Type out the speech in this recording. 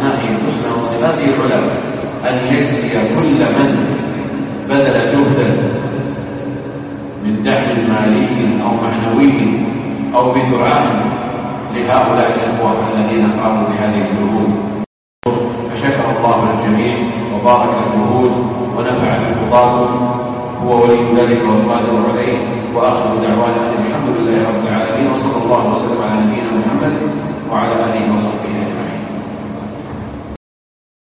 أسمائه الحسنى وصفاته العلى أن يجزي كل من بذل جهدا من دعم مالي أو معنوي أو بدعاء لهؤلاء الإخوة الذين قاموا بهذه الجهود. فشكر الله الجميع وبارك الجهود ونفع بفضاكم هو ولي ذلك والقادر عليه. وآخر دعوانا الحمد لله رب العالمين وصلى الله وسلم على نبينا محمد وعلى